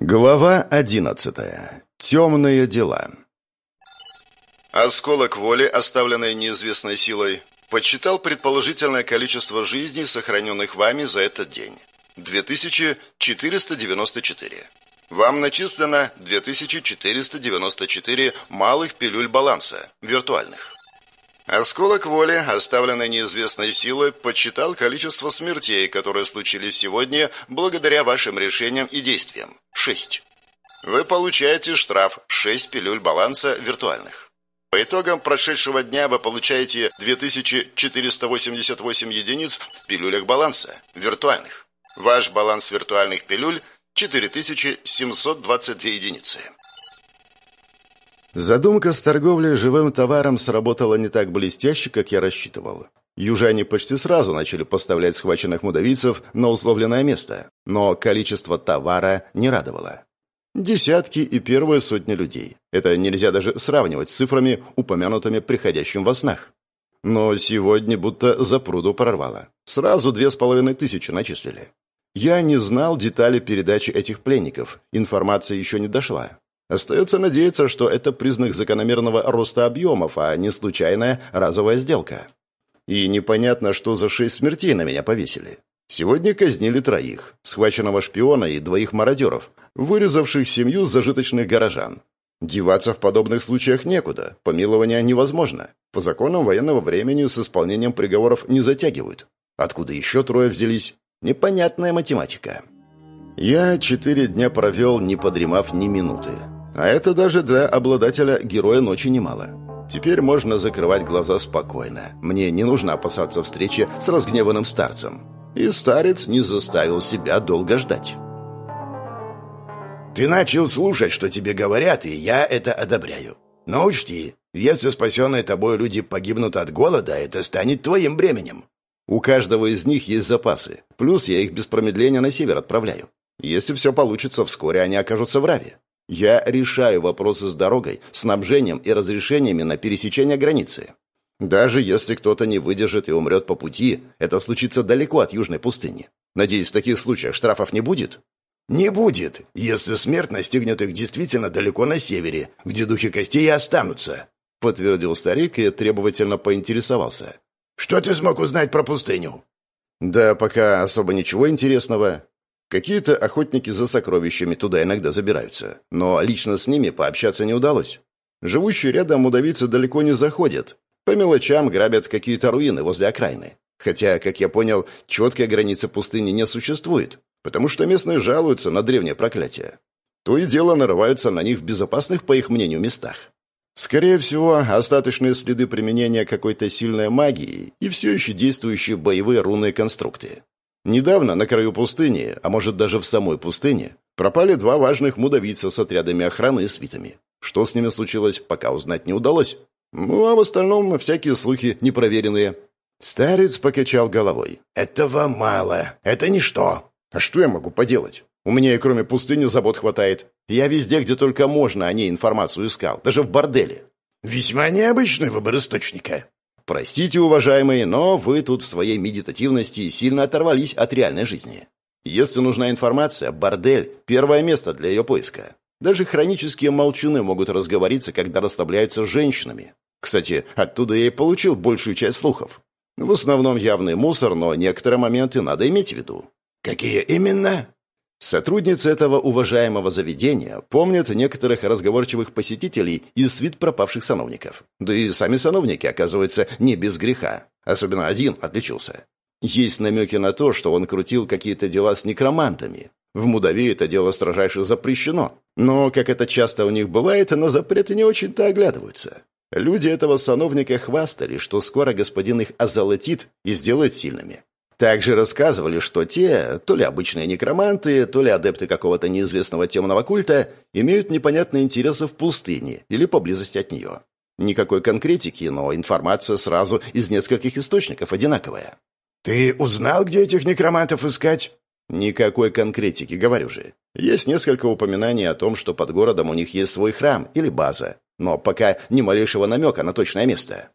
Глава одиннадцатая. Темные дела. Осколок воли, оставленный неизвестной силой, подсчитал предположительное количество жизней, сохраненных вами за этот день. 2494. Вам начислено 2494 малых пилюль баланса, виртуальных. Осколок воли, оставленный неизвестной силой, подсчитал количество смертей, которые случились сегодня благодаря вашим решениям и действиям. 6. Вы получаете штраф 6 пилюль баланса виртуальных. По итогам прошедшего дня вы получаете 2488 единиц в пилюлях баланса виртуальных. Ваш баланс виртуальных пилюль 4722 единицы. Задумка с торговлей живым товаром сработала не так блестяще, как я рассчитывал. Южане почти сразу начали поставлять схваченных мудавийцев на условленное место, но количество товара не радовало. Десятки и первые сотни людей. Это нельзя даже сравнивать с цифрами, упомянутыми приходящим во снах. Но сегодня будто за пруду прорвало. Сразу две с половиной тысячи начислили. Я не знал детали передачи этих пленников, информация еще не дошла. Остается надеяться, что это признак закономерного роста объемов, а не случайная разовая сделка. И непонятно, что за шесть смертей на меня повесили. Сегодня казнили троих, схваченного шпиона и двоих мародеров, вырезавших семью зажиточных горожан. Деваться в подобных случаях некуда, помилование невозможно. По законам военного времени с исполнением приговоров не затягивают. Откуда еще трое взялись? Непонятная математика. Я четыре дня провел, не подремав ни минуты. А это даже для обладателя героя ночи немало. Теперь можно закрывать глаза спокойно. Мне не нужно опасаться встречи с разгневанным старцем. И старец не заставил себя долго ждать. Ты начал слушать, что тебе говорят, и я это одобряю. Но учти, если спасенные тобой люди погибнут от голода, это станет твоим бременем. У каждого из них есть запасы. Плюс я их без промедления на север отправляю. Если все получится, вскоре они окажутся в Раве. Я решаю вопросы с дорогой, снабжением и разрешениями на пересечение границы. Даже если кто-то не выдержит и умрет по пути, это случится далеко от Южной пустыни. Надеюсь, в таких случаях штрафов не будет? Не будет, если смерть настигнет их действительно далеко на севере, где духи костей останутся, подтвердил старик и требовательно поинтересовался. Что ты смог узнать про пустыню? Да пока особо ничего интересного. Какие-то охотники за сокровищами туда иногда забираются, но лично с ними пообщаться не удалось. Живущие рядом мудавицы далеко не заходят. По мелочам грабят какие-то руины возле окраины. Хотя, как я понял, четкой границы пустыни не существует, потому что местные жалуются на древнее проклятие. То и дело нарываются на них в безопасных, по их мнению, местах. Скорее всего, остаточные следы применения какой-то сильной магии и все еще действующие боевые рунные конструкты. Недавно на краю пустыни, а может даже в самой пустыне, пропали два важных мудавица с отрядами охраны и свитами. Что с ними случилось, пока узнать не удалось. Ну, а в остальном всякие слухи непроверенные. Старец покачал головой. «Этого мало. Это ничто». «А что я могу поделать? У меня и кроме пустыни забот хватает. Я везде, где только можно, о ней информацию искал. Даже в борделе». «Весьма необычный выбор источника», Простите, уважаемые, но вы тут в своей медитативности сильно оторвались от реальной жизни. Если нужна информация, бордель – первое место для ее поиска. Даже хронические молчуны могут разговориться, когда расслабляются с женщинами. Кстати, оттуда я и получил большую часть слухов. В основном явный мусор, но некоторые моменты надо иметь в виду. «Какие именно?» Сотрудницы этого уважаемого заведения помнят некоторых разговорчивых посетителей из свит пропавших сановников. Да и сами сановники, оказывается, не без греха. Особенно один отличился. Есть намеки на то, что он крутил какие-то дела с некромантами. В Мудаве это дело строжайше запрещено. Но, как это часто у них бывает, на запреты не очень-то оглядываются. Люди этого сановника хвастали, что скоро господин их озолотит и сделает сильными. Также рассказывали, что те, то ли обычные некроманты, то ли адепты какого-то неизвестного темного культа, имеют непонятные интересы в пустыне или поблизости от нее. Никакой конкретики, но информация сразу из нескольких источников одинаковая. «Ты узнал, где этих некромантов искать?» «Никакой конкретики, говорю же. Есть несколько упоминаний о том, что под городом у них есть свой храм или база, но пока ни малейшего намека на точное место».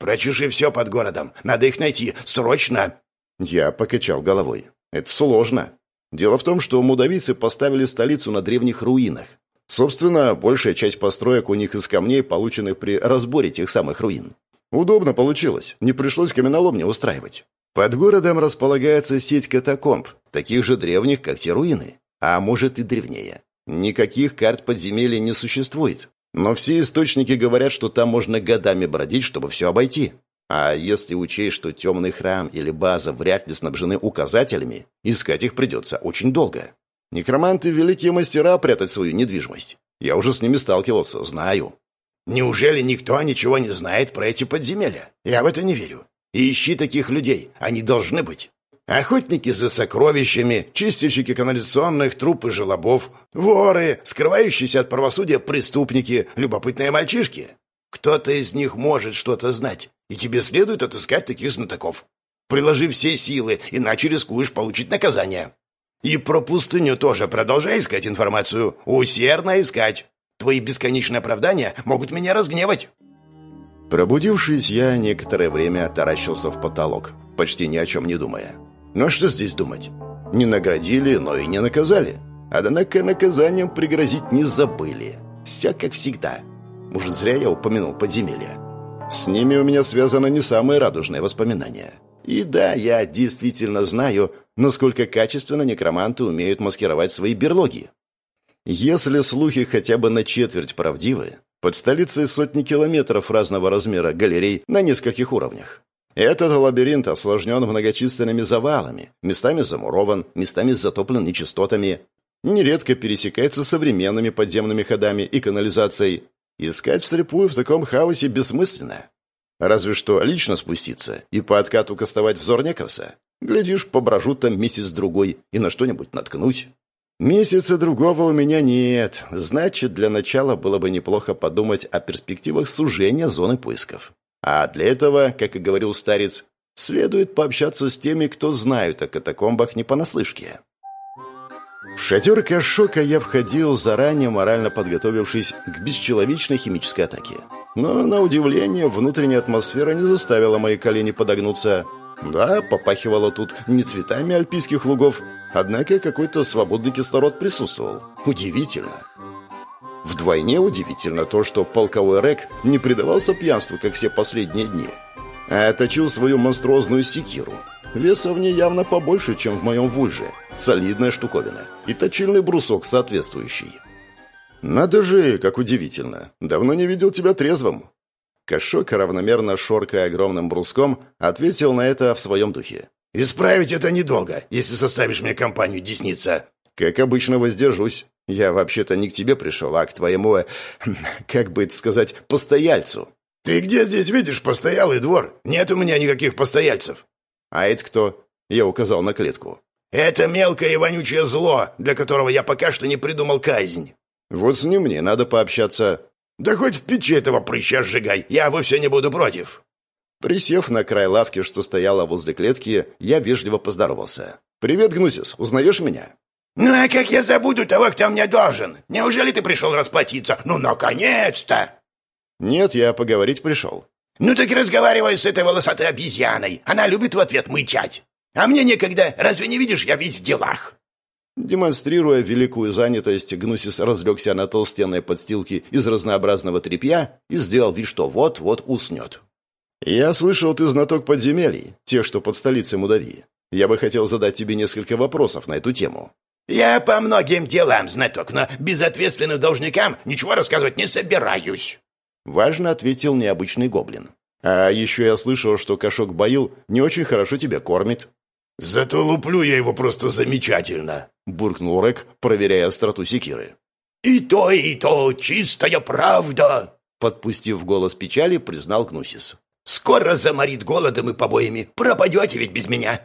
«Прочеши все под городом. Надо их найти. Срочно!» Я покачал головой. «Это сложно. Дело в том, что мудавицы поставили столицу на древних руинах. Собственно, большая часть построек у них из камней, полученных при разборе тех самых руин. Удобно получилось, не пришлось каменоломни устраивать. Под городом располагается сеть катакомб, таких же древних, как те руины, а может и древнее. Никаких карт подземелья не существует, но все источники говорят, что там можно годами бродить, чтобы все обойти. А если учесть, что темный храм или база вряд ли снабжены указателями, искать их придется очень долго. Некроманты – великие мастера прятать свою недвижимость. Я уже с ними сталкивался, знаю. Неужели никто ничего не знает про эти подземелья? Я в это не верю. Ищи таких людей, они должны быть. Охотники за сокровищами, чистильщики канализационных труб и желобов, воры, скрывающиеся от правосудия преступники, любопытные мальчишки. Кто-то из них может что-то знать, и тебе следует отыскать таких знатоков. Приложи все силы, иначе рискуешь получить наказание. И про пустыню тоже продолжай искать информацию. Усердно искать. Твои бесконечные оправдания могут меня разгневать. Пробудившись, я некоторое время таращился в потолок, почти ни о чем не думая. Но что здесь думать? Не наградили, но и не наказали. Однако наказанием пригрозить не забыли. Все как всегда. Может, зря я упомянул подземелья. С ними у меня связано не самые радужные воспоминания. И да, я действительно знаю, насколько качественно некроманты умеют маскировать свои берлоги. Если слухи хотя бы на четверть правдивы, под столицей сотни километров разного размера галерей на нескольких уровнях. Этот лабиринт осложнен многочисленными завалами, местами замурован, местами затоплен нечистотами, нередко пересекается современными подземными ходами и канализацией. Искать вслепую в таком хаосе бессмысленно. Разве что лично спуститься и по откату кастовать взор некраса. Глядишь, поброжу там месяц-другой и на что-нибудь наткнуть. Месяца другого у меня нет. Значит, для начала было бы неплохо подумать о перспективах сужения зоны поисков. А для этого, как и говорил старец, следует пообщаться с теми, кто знают о катакомбах не понаслышке. Шатер Кашока я входил, заранее морально подготовившись к бесчеловечной химической атаке. Но, на удивление, внутренняя атмосфера не заставила мои колени подогнуться. Да, попахивало тут не цветами альпийских лугов, однако какой-то свободный кислород присутствовал. Удивительно. Вдвойне удивительно то, что полковой рэк не предавался пьянству, как все последние дни, а точил свою монструозную секиру. Веса в ней явно побольше, чем в моем вульже. Солидная штуковина. И точильный брусок соответствующий. «Надо же, как удивительно! Давно не видел тебя трезвым!» Кашок, равномерно шоркая огромным бруском, ответил на это в своем духе. «Исправить это недолго, если составишь мне компанию, десница!» «Как обычно, воздержусь. Я вообще-то не к тебе пришел, а к твоему, э, как бы это сказать, постояльцу». «Ты где здесь видишь постоялый двор? Нет у меня никаких постояльцев». «А это кто?» Я указал на клетку. «Это мелкое и вонючее зло, для которого я пока что не придумал казнь». «Вот с ним мне надо пообщаться». «Да хоть в печи этого прыща сжигай, я вовсе не буду против». Присев на край лавки, что стояла возле клетки, я вежливо поздоровался. «Привет, Гнусис, узнаешь меня?» «Ну а как я забуду того, кто мне должен? Неужели ты пришел расплатиться? Ну, наконец-то!» «Нет, я поговорить пришел». «Ну так разговаривай с этой волосатой обезьяной. Она любит в ответ мычать. А мне некогда. Разве не видишь, я весь в делах?» Демонстрируя великую занятость, Гнусис разлегся на толстенной подстилке из разнообразного тряпья и сделал вид, что вот-вот уснет. «Я слышал, ты знаток подземелий, те, что под столицей Мудавии. Я бы хотел задать тебе несколько вопросов на эту тему». «Я по многим делам знаток, но безответственным должникам ничего рассказывать не собираюсь». Важно ответил необычный гоблин. «А еще я слышал, что кошок Баил не очень хорошо тебя кормит». «Зато луплю я его просто замечательно», — буркнул Рек, проверяя остроту секиры. «И то, и то чистая правда», — подпустив голос печали, признал Гнусис. «Скоро заморит голодом и побоями. Пропадете ведь без меня».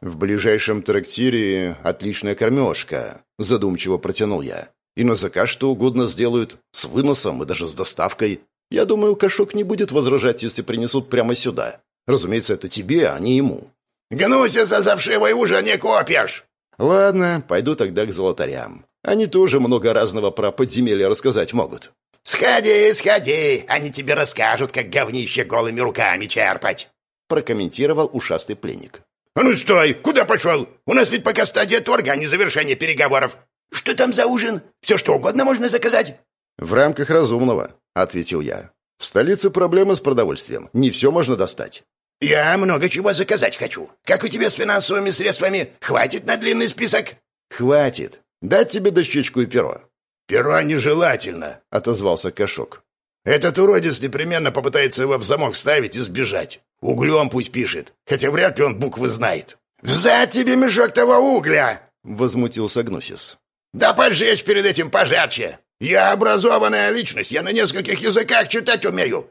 «В ближайшем трактире отличная кормежка», — задумчиво протянул я. «И на заказ что угодно сделают, с выносом и даже с доставкой. Я думаю, кошок не будет возражать, если принесут прямо сюда. Разумеется, это тебе, а не ему». «Гнуся за завшивой уже не копишь!» «Ладно, пойду тогда к золотарям. Они тоже много разного про подземелья рассказать могут». «Сходи, сходи, они тебе расскажут, как говнище голыми руками черпать», прокомментировал ушастый пленник. «А ну стой! Куда пошел? У нас ведь пока стадия торга, а не завершение переговоров. Что там за ужин? Все что угодно можно заказать?» «В рамках разумного», — ответил я. «В столице проблемы с продовольствием. Не все можно достать». «Я много чего заказать хочу. Как у тебя с финансовыми средствами? Хватит на длинный список?» «Хватит. Дать тебе дощечку и перо». «Перо нежелательно», — отозвался Кашок. «Этот уродец непременно попытается его в замок вставить и сбежать. Углем пусть пишет, хотя вряд ли он буквы знает». «Взять тебе мешок того угля!» — возмутился Гнусис. «Да пожечь перед этим пожарче! Я образованная личность, я на нескольких языках читать умею!»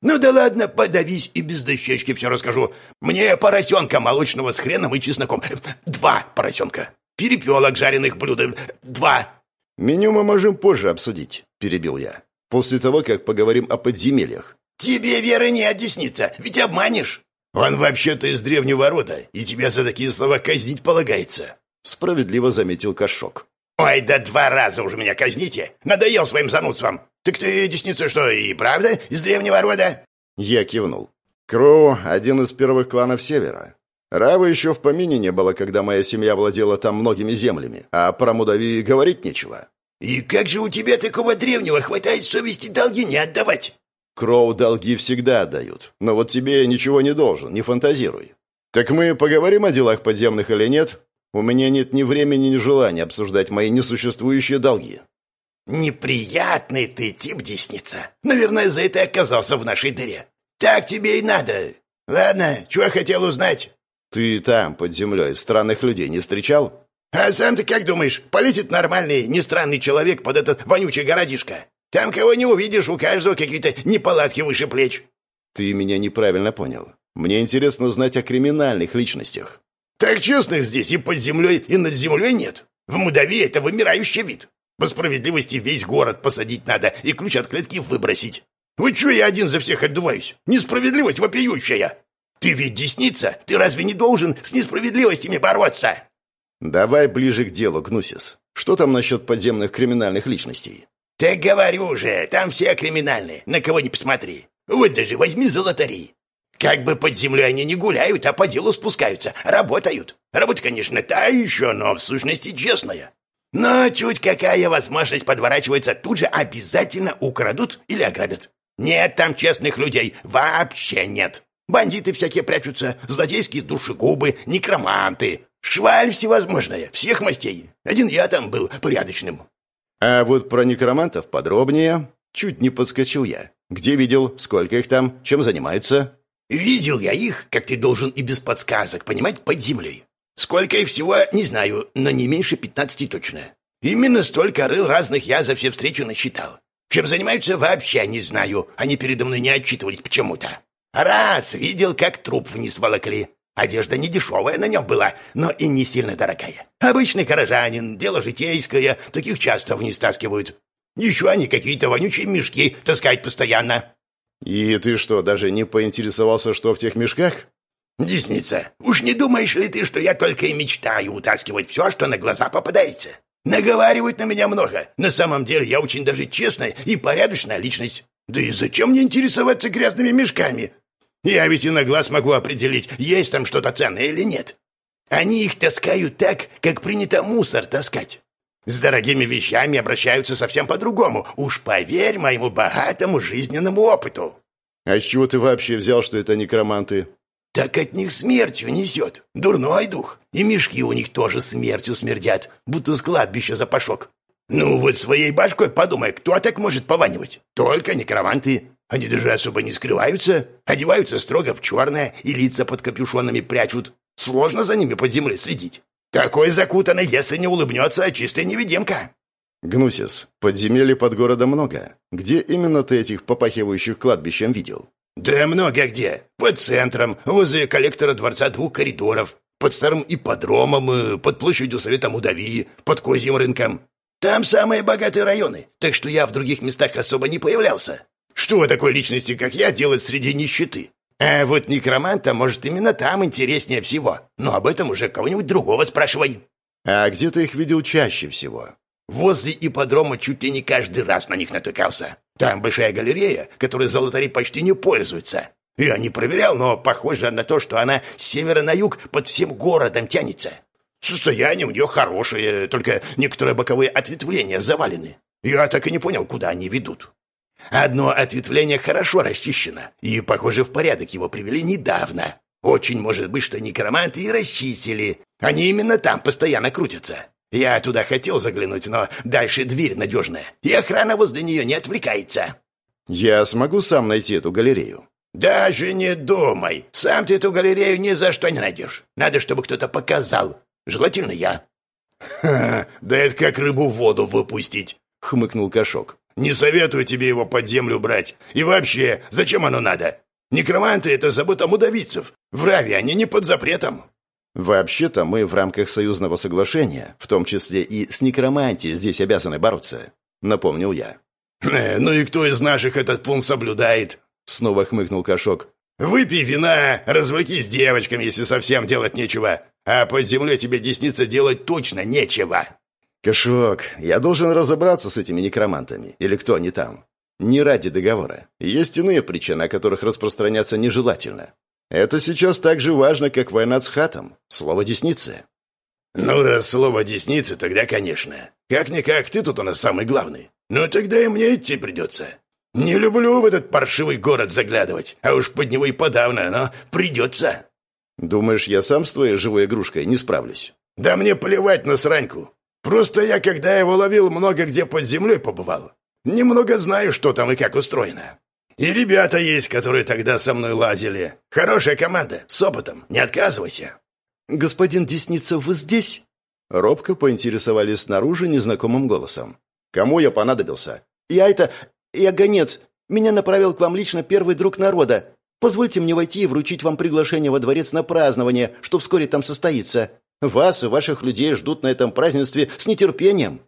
«Ну да ладно, подавись и без дощечки все расскажу. Мне поросенка молочного с хреном и чесноком. Два поросенка. Перепелок жареных блюд. Два. «Меню мы можем позже обсудить», — перебил я. «После того, как поговорим о подземельях». «Тебе веры не объяснится, ведь обманешь. Он вообще-то из древнего рода, и тебя за такие слова казнить полагается», — справедливо заметил Кашок. «Ой, да два раза уже меня казните! Надоел своим занудством! Так ты, десница, что, и правда из древнего рода?» Я кивнул. Кроу — один из первых кланов Севера. Равы еще в помине не было, когда моя семья владела там многими землями, а про Мудави говорить нечего. «И как же у тебя такого древнего хватает совести долги не отдавать?» Кроу долги всегда отдают, но вот тебе ничего не должен, не фантазируй. Так мы поговорим о делах подземных или нет? У меня нет ни времени, ни желания обсуждать мои несуществующие долги». «Неприятный ты тип, десница. Наверное, за это оказался в нашей дыре. Так тебе и надо. Ладно, чего хотел узнать?» «Ты там, под землей, странных людей не встречал?» «А сам ты как думаешь, полетит нормальный, не странный человек под этот вонючий городишко? Там кого не увидишь, у каждого какие-то неполадки выше плеч». «Ты меня неправильно понял. Мне интересно знать о криминальных личностях». «Так честных здесь и под землей, и над землей нет. В Мудаве это вымирающий вид. По справедливости весь город посадить надо и ключ от клетки выбросить. Вот что я один за всех отдуваюсь? Несправедливость вопиющая!» «Ты ведь десница! Ты разве не должен с несправедливостями бороться?» «Давай ближе к делу, Гнусис. Что там насчет подземных криминальных личностей?» «Так говорю же, там все криминальные, на кого не посмотри. Вот даже возьми золотари. Как бы под землей они не гуляют, а по делу спускаются, работают. Работа, конечно, та еще, но в сущности честная. Но чуть какая возможность подворачивается, тут же обязательно украдут или ограбят. Нет там честных людей, вообще нет. Бандиты всякие прячутся, злодейские душегубы, некроманты. Шваль всевозможная, всех мастей. Один я там был порядочным. А вот про некромантов подробнее. Чуть не подскочил я. Где видел, сколько их там, чем занимаются? Видел я их, как ты должен и без подсказок, понимать, под землей. Сколько их всего, не знаю, но не меньше пятнадцати точно. Именно столько рыл разных я за все встречи насчитал. Чем занимаются, вообще не знаю. Они передо мной не отчитывались почему-то. Раз видел, как труп вниз волокли. Одежда не дешевая на нем была, но и не сильно дорогая. Обычный горожанин, дело житейское, таких часто вниз таскивают. Еще они какие-то вонючие мешки таскают постоянно. И ты что, даже не поинтересовался, что в тех мешках? Десница, уж не думаешь ли ты, что я только и мечтаю утаскивать все, что на глаза попадается? Наговаривают на меня много. На самом деле я очень даже честная и порядочная личность. Да и зачем мне интересоваться грязными мешками? Я ведь и на глаз могу определить, есть там что-то ценное или нет. Они их таскают так, как принято мусор таскать. С дорогими вещами обращаются совсем по-другому. Уж поверь моему богатому жизненному опыту. А с чего ты вообще взял, что это некроманты? Так от них смертью несет. Дурной дух. И мешки у них тоже смертью смердят, будто с кладбища запашок. Ну вот своей башкой подумай, кто так может пованивать? Только некроманты. Они даже особо не скрываются, одеваются строго в черное и лица под капюшонами прячут. Сложно за ними под землей следить. Такой закутанный, если не улыбнется, а чистая невидимка. Гнусис, подземелья под городом много. Где именно ты этих попахивающих кладбищем видел? Да много где. Под центром, возле коллектора дворца двух коридоров, под старым ипподромом, под площадью Совета Мудавии, под козьим рынком. Там самые богатые районы, так что я в других местах особо не появлялся. Что такой личности, как я, делать среди нищеты? А вот некроманта, может, именно там интереснее всего. Но об этом уже кого-нибудь другого спрашивай. А где ты их видел чаще всего? Возле ипподрома чуть ли не каждый раз на них натыкался. Там большая галерея, которой золотари почти не пользуются. Я не проверял, но похоже на то, что она с севера на юг под всем городом тянется. Состояние у нее хорошее, только некоторые боковые ответвления завалены. Я так и не понял, куда они ведут. Одно ответвление хорошо расчищено, и, похоже, в порядок его привели недавно. Очень может быть, что некроманты и расчистили. Они именно там постоянно крутятся. Я туда хотел заглянуть, но дальше дверь надежная, и охрана возле нее не отвлекается. Я смогу сам найти эту галерею? Даже не думай. Сам ты эту галерею ни за что не найдешь. Надо, чтобы кто-то показал. Желательно я. Ха, да это как рыбу в воду выпустить, хмыкнул Кошок. Не советую тебе его под землю брать. И вообще, зачем оно надо? Некроманты — это забота мудавицев. В Раве они не под запретом. Вообще-то мы в рамках союзного соглашения, в том числе и с некромантией, здесь обязаны бороться, напомнил я. Э, ну и кто из наших этот пункт соблюдает? Снова хмыкнул Кошок. Выпей вина, развлекись с девочками, если совсем делать нечего. А под землей тебе десница делать точно нечего. Кошок, я должен разобраться с этими некромантами. Или кто они там? Не ради договора. Есть иные причины, о которых распространяться нежелательно. Это сейчас так же важно, как война с хатом. Слово «десницы». «Ну, раз слово «десницы», тогда, конечно. Как-никак, ты тут у нас самый главный. Ну, тогда и мне идти придется. Не люблю в этот паршивый город заглядывать, а уж под него и подавно, но придется». «Думаешь, я сам с твоей живой игрушкой не справлюсь?» «Да мне плевать на сраньку. Просто я, когда его ловил, много где под землей побывал. Немного знаю, что там и как устроено. И ребята есть, которые тогда со мной лазили. Хорошая команда, с опытом, не отказывайся». «Господин Десница, вы здесь?» Робко поинтересовались снаружи незнакомым голосом. «Кому я понадобился?» «Я это... Я гонец. Меня направил к вам лично первый друг народа. Позвольте мне войти и вручить вам приглашение во дворец на празднование, что вскоре там состоится. Вас и ваших людей ждут на этом празднестве с нетерпением».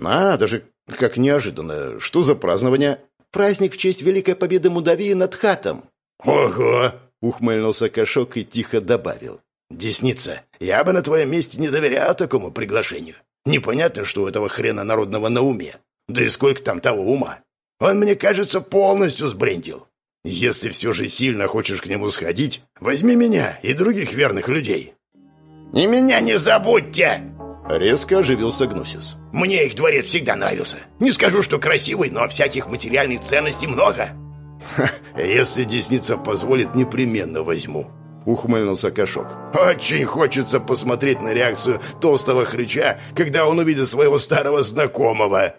«А, даже как неожиданно. Что за празднование?» Праздник в честь Великой Победы Мудавии над Хатом». «Ого!» — ухмыльнулся Кошок и тихо добавил. «Десница, я бы на твоем месте не доверял такому приглашению. Непонятно, что у этого хрена народного на уме. Да и сколько там того ума. Он, мне кажется, полностью сбрендил. Если все же сильно хочешь к нему сходить, возьми меня и других верных людей». «И меня не забудьте!» Резко оживился Гнусис. «Мне их дворец всегда нравился. Не скажу, что красивый, но всяких материальных ценностей много». «Если десница позволит, непременно возьму», — ухмыльнулся Кошок. «Очень хочется посмотреть на реакцию толстого хрыча, когда он увидит своего старого знакомого».